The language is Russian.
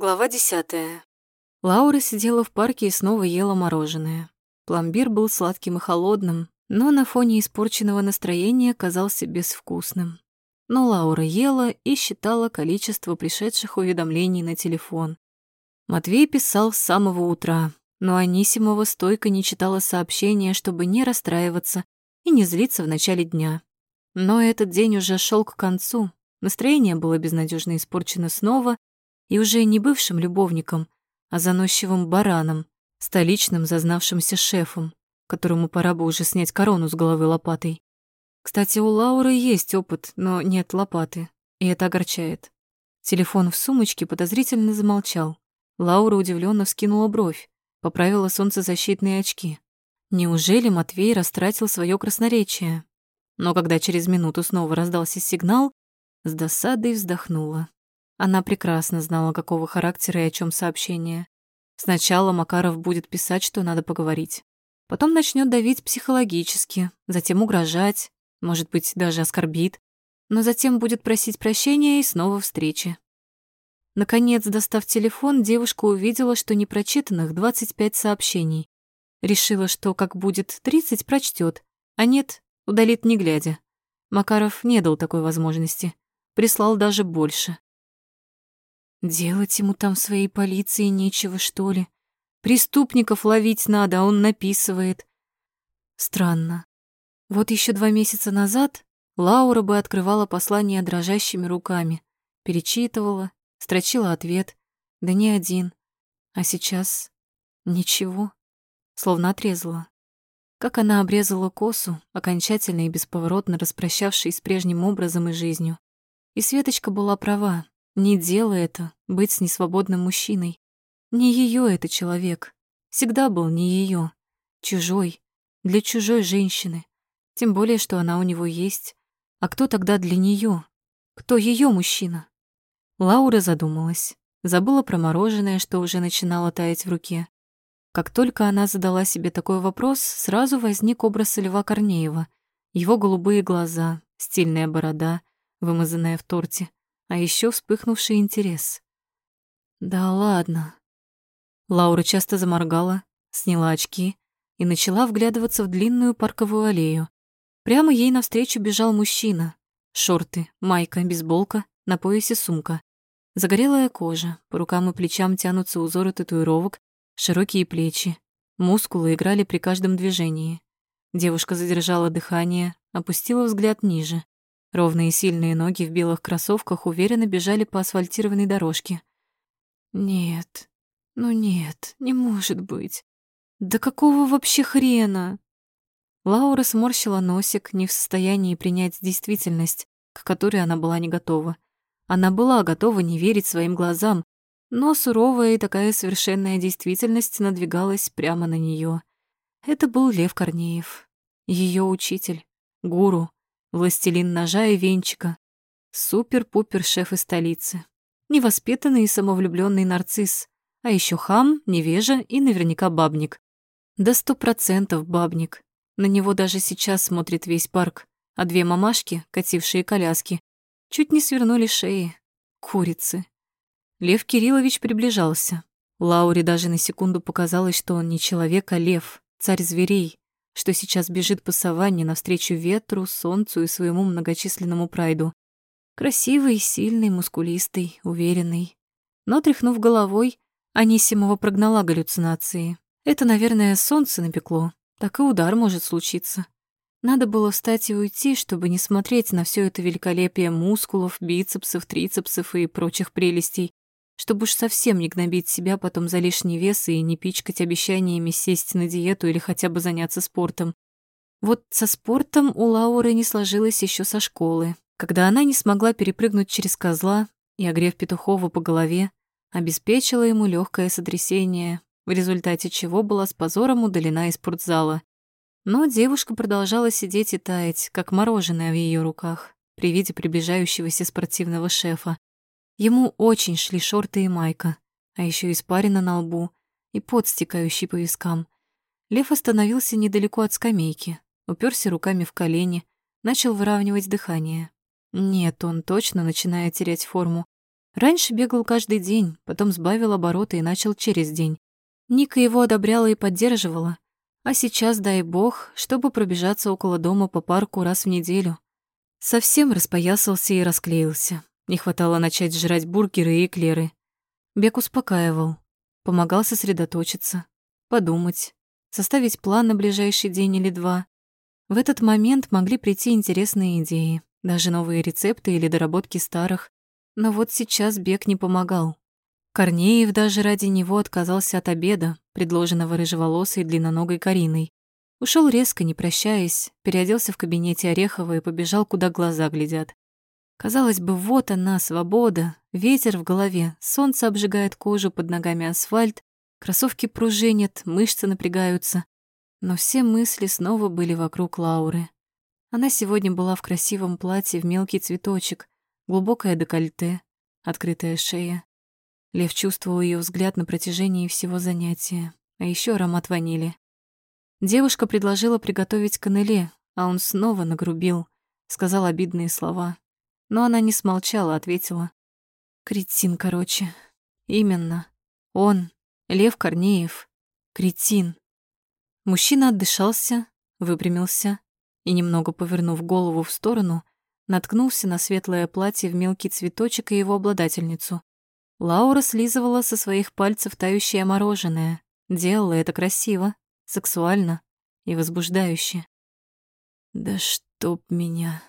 Глава десятая. Лаура сидела в парке и снова ела мороженое. Пломбир был сладким и холодным, но на фоне испорченного настроения казался безвкусным. Но Лаура ела и считала количество пришедших уведомлений на телефон. Матвей писал с самого утра, но Анисимова стойко не читала сообщения, чтобы не расстраиваться и не злиться в начале дня. Но этот день уже шел к концу, настроение было безнадежно испорчено снова, и уже не бывшим любовником, а заносчивым бараном, столичным зазнавшимся шефом, которому пора бы уже снять корону с головы лопатой. Кстати, у Лауры есть опыт, но нет лопаты, и это огорчает. Телефон в сумочке подозрительно замолчал. Лаура удивленно вскинула бровь, поправила солнцезащитные очки. Неужели Матвей растратил свое красноречие? Но когда через минуту снова раздался сигнал, с досадой вздохнула. Она прекрасно знала, какого характера и о чем сообщение. Сначала Макаров будет писать, что надо поговорить. Потом начнет давить психологически, затем угрожать, может быть, даже оскорбит, но затем будет просить прощения и снова встречи. Наконец, достав телефон, девушка увидела, что непрочитанных 25 сообщений. Решила, что как будет 30, прочтет, а нет, удалит не глядя. Макаров не дал такой возможности, прислал даже больше. Делать ему там своей полиции нечего, что ли? Преступников ловить надо, а он написывает. Странно. Вот еще два месяца назад Лаура бы открывала послание дрожащими руками, перечитывала, строчила ответ, да не один. А сейчас ничего, словно отрезала. Как она обрезала косу, окончательно и бесповоротно распрощавшись с прежним образом и жизнью. И Светочка была права. Не дело это быть с несвободным мужчиной. Не ее это человек. Всегда был не ее. Чужой. Для чужой женщины. Тем более, что она у него есть. А кто тогда для нее? Кто ее мужчина? Лаура задумалась. Забыла про мороженое, что уже начинало таять в руке. Как только она задала себе такой вопрос, сразу возник образ Льва Корнеева. Его голубые глаза, стильная борода, вымазанная в торте а еще вспыхнувший интерес. «Да ладно». Лаура часто заморгала, сняла очки и начала вглядываться в длинную парковую аллею. Прямо ей навстречу бежал мужчина. Шорты, майка, бейсболка, на поясе сумка. Загорелая кожа, по рукам и плечам тянутся узоры татуировок, широкие плечи. Мускулы играли при каждом движении. Девушка задержала дыхание, опустила взгляд ниже. Ровные сильные ноги в белых кроссовках уверенно бежали по асфальтированной дорожке. «Нет, ну нет, не может быть. Да какого вообще хрена?» Лаура сморщила носик, не в состоянии принять действительность, к которой она была не готова. Она была готова не верить своим глазам, но суровая и такая совершенная действительность надвигалась прямо на нее. Это был Лев Корнеев, ее учитель, гуру, властелин ножа и венчика, супер-пупер-шеф из столицы, невоспитанный и самовлюбленный нарцисс, а еще хам, невежа и наверняка бабник. Да сто процентов бабник. На него даже сейчас смотрит весь парк, а две мамашки, катившие коляски, чуть не свернули шеи. Курицы. Лев Кириллович приближался. Лауре даже на секунду показалось, что он не человек, а лев, царь зверей, что сейчас бежит по саванне навстречу ветру, солнцу и своему многочисленному прайду. Красивый, сильный, мускулистый, уверенный. Но, тряхнув головой, Анисимова прогнала галлюцинации. Это, наверное, солнце напекло. Так и удар может случиться. Надо было встать и уйти, чтобы не смотреть на все это великолепие мускулов, бицепсов, трицепсов и прочих прелестей, чтобы уж совсем не гнобить себя потом за лишний вес и не пичкать обещаниями сесть на диету или хотя бы заняться спортом. Вот со спортом у Лауры не сложилось еще со школы, когда она не смогла перепрыгнуть через козла и, огрев Петухова по голове, обеспечила ему легкое сотрясение, в результате чего была с позором удалена из спортзала. Но девушка продолжала сидеть и таять, как мороженое в ее руках, при виде приближающегося спортивного шефа. Ему очень шли шорты и майка, а еще испарина на лбу и пот, стекающий по вискам. Лев остановился недалеко от скамейки, уперся руками в колени, начал выравнивать дыхание. Нет, он точно начинает терять форму. Раньше бегал каждый день, потом сбавил обороты и начал через день. Ника его одобряла и поддерживала. А сейчас, дай бог, чтобы пробежаться около дома по парку раз в неделю. Совсем распоясался и расклеился. Не хватало начать жрать бургеры и эклеры. Бег успокаивал, помогал сосредоточиться, подумать, составить план на ближайший день или два. В этот момент могли прийти интересные идеи, даже новые рецепты или доработки старых. Но вот сейчас бег не помогал. Корнеев даже ради него отказался от обеда, предложенного рыжеволосой длинноногой Кариной. Ушел резко, не прощаясь, переоделся в кабинете Орехова и побежал, куда глаза глядят. Казалось бы, вот она, свобода, ветер в голове, солнце обжигает кожу, под ногами асфальт, кроссовки пружинят, мышцы напрягаются. Но все мысли снова были вокруг Лауры. Она сегодня была в красивом платье в мелкий цветочек, глубокое декольте, открытая шея. Лев чувствовал ее взгляд на протяжении всего занятия, а еще аромат ванили. Девушка предложила приготовить канеле, а он снова нагрубил, сказал обидные слова. Но она не смолчала, ответила. Кретин, короче. Именно. Он, Лев Корнеев. Кретин. Мужчина отдышался, выпрямился и, немного повернув голову в сторону, наткнулся на светлое платье в мелкий цветочек и его обладательницу. Лаура слизывала со своих пальцев тающее мороженое. Делала это красиво, сексуально и возбуждающе. «Да чтоб меня!»